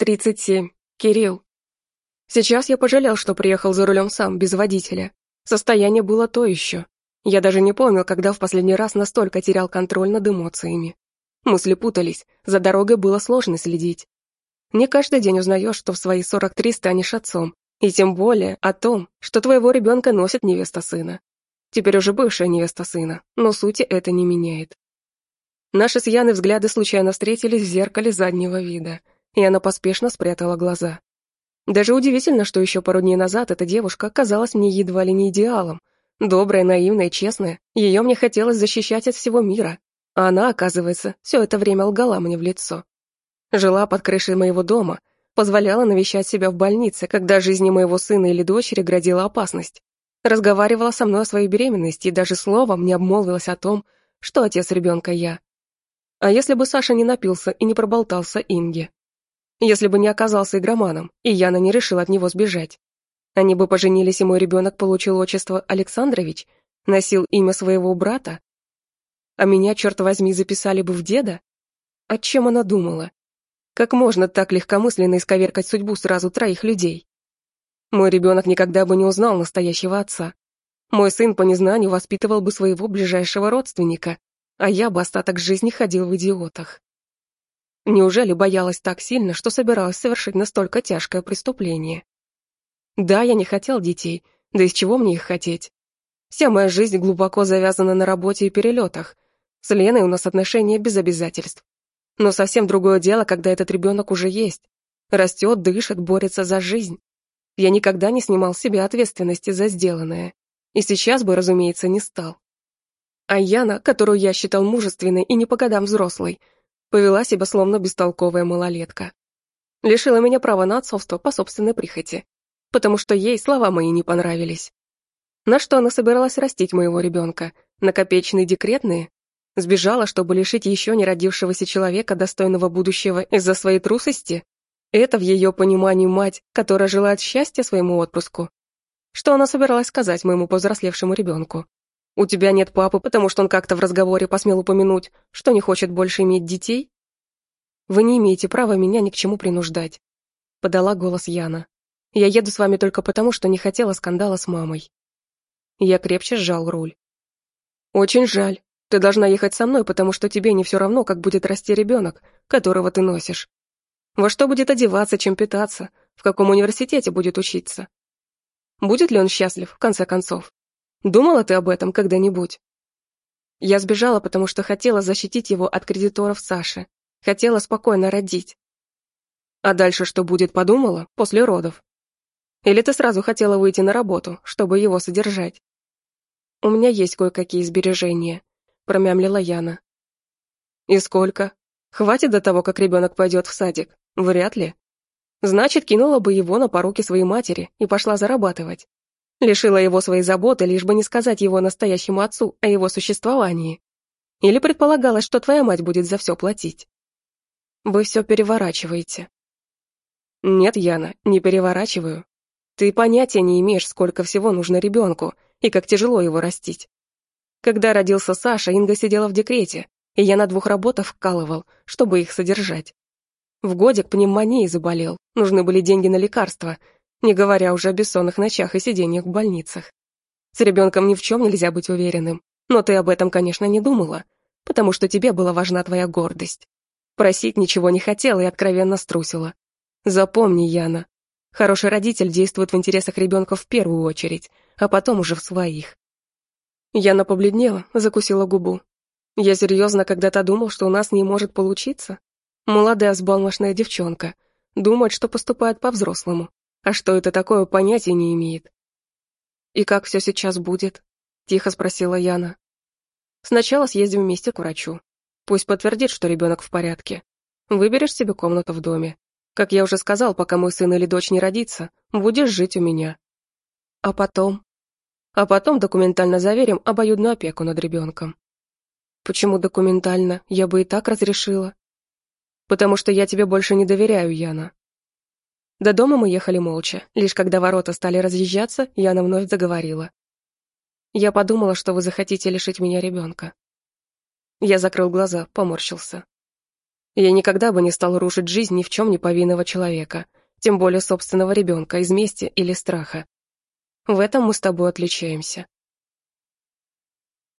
Тридцать семь. Кирилл. Сейчас я пожалел, что приехал за рулем сам, без водителя. Состояние было то еще. Я даже не помнил, когда в последний раз настолько терял контроль над эмоциями. Мысли путались, за дорогой было сложно следить. Не каждый день узнаешь, что в свои 43 станешь отцом, и тем более о том, что твоего ребенка носит невеста сына. Теперь уже бывшая невеста сына, но сути это не меняет. Наши с Яной взгляды случайно встретились в зеркале заднего вида, и она поспешно спрятала глаза. Даже удивительно, что еще пару дней назад эта девушка казалась мне едва ли не идеалом. Добрая, наивная, честная, ее мне хотелось защищать от всего мира, а она, оказывается, все это время лгала мне в лицо. Жила под крышей моего дома, позволяла навещать себя в больнице, когда жизни моего сына или дочери грозила опасность. Разговаривала со мной о своей беременности и даже словом не обмолвилась о том, что отец ребенка я. А если бы Саша не напился и не проболтался Инге? Если бы не оказался игроманом, и Яна не решила от него сбежать? Они бы поженились, и мой ребенок получил отчество Александрович, носил имя своего брата? А меня, черт возьми, записали бы в деда? О чем она думала? Как можно так легкомысленно исковеркать судьбу сразу троих людей? Мой ребенок никогда бы не узнал настоящего отца. Мой сын по незнанию воспитывал бы своего ближайшего родственника, а я бы остаток жизни ходил в идиотах. Неужели боялась так сильно, что собиралась совершить настолько тяжкое преступление? Да, я не хотел детей, да из чего мне их хотеть? Вся моя жизнь глубоко завязана на работе и перелетах. С Леной у нас отношения без обязательств. Но совсем другое дело, когда этот ребенок уже есть. Растет, дышит, борется за жизнь. Я никогда не снимал с себя ответственности за сделанное. И сейчас бы, разумеется, не стал. А Яна, которую я считал мужественной и не по годам взрослой, повела себя словно бестолковая малолетка. Лишила меня права на отцовство по собственной прихоти, потому что ей слова мои не понравились. На что она собиралась растить моего ребенка? На копеечные декретные? Сбежала, чтобы лишить еще не родившегося человека достойного будущего из-за своей трусости? Это в ее понимании мать, которая желает счастья своему отпуску. Что она собиралась сказать моему повзрослевшему ребенку? У тебя нет папы, потому что он как-то в разговоре посмел упомянуть, что не хочет больше иметь детей? Вы не имеете права меня ни к чему принуждать. Подала голос Яна. Я еду с вами только потому, что не хотела скандала с мамой. Я крепче сжал руль. Очень жаль. Ты должна ехать со мной, потому что тебе не все равно, как будет расти ребенок, которого ты носишь. Во что будет одеваться, чем питаться, в каком университете будет учиться. Будет ли он счастлив, в конце концов? Думала ты об этом когда-нибудь? Я сбежала, потому что хотела защитить его от кредиторов Саши. Хотела спокойно родить. А дальше что будет, подумала, после родов? Или ты сразу хотела выйти на работу, чтобы его содержать? У меня есть кое-какие сбережения, промямлила Яна. И сколько? Хватит до того, как ребенок пойдет в садик? Вряд ли. Значит, кинула бы его на поруки своей матери и пошла зарабатывать. Лишила его своей заботы, лишь бы не сказать его настоящему отцу о его существовании. Или предполагалось, что твоя мать будет за все платить. Вы все переворачиваете. Нет, Яна, не переворачиваю. Ты понятия не имеешь, сколько всего нужно ребенку и как тяжело его растить. Когда родился Саша, Инга сидела в декрете, и я на двух работах вкалывал, чтобы их содержать. В годик пневмонией заболел, нужны были деньги на лекарства, не говоря уже о бессонных ночах и сидениях в больницах. С ребенком ни в чем нельзя быть уверенным, но ты об этом, конечно, не думала, потому что тебе была важна твоя гордость. Просить ничего не хотела и откровенно струсила. Запомни, Яна, хороший родитель действует в интересах ребенка в первую очередь, а потом уже в своих. Яна побледнела, закусила губу. Я серьезно когда-то думал, что у нас не может получиться. Молодая сбалмошная девчонка. Думает, что поступает по-взрослому. А что это такое, понятия не имеет. «И как все сейчас будет?» — тихо спросила Яна. «Сначала съездим вместе к врачу. Пусть подтвердит, что ребенок в порядке. Выберешь себе комнату в доме. Как я уже сказал, пока мой сын или дочь не родится, будешь жить у меня. А потом? А потом документально заверим обоюдную опеку над ребенком. Почему документально? Я бы и так разрешила. Потому что я тебе больше не доверяю, Яна. До дома мы ехали молча. Лишь когда ворота стали разъезжаться, Яна вновь заговорила. «Я подумала, что вы захотите лишить меня ребенка». Я закрыл глаза, поморщился. Я никогда бы не стал рушить жизнь ни в чем не повинного человека, тем более собственного ребенка, из мести или страха. В этом мы с тобой отличаемся.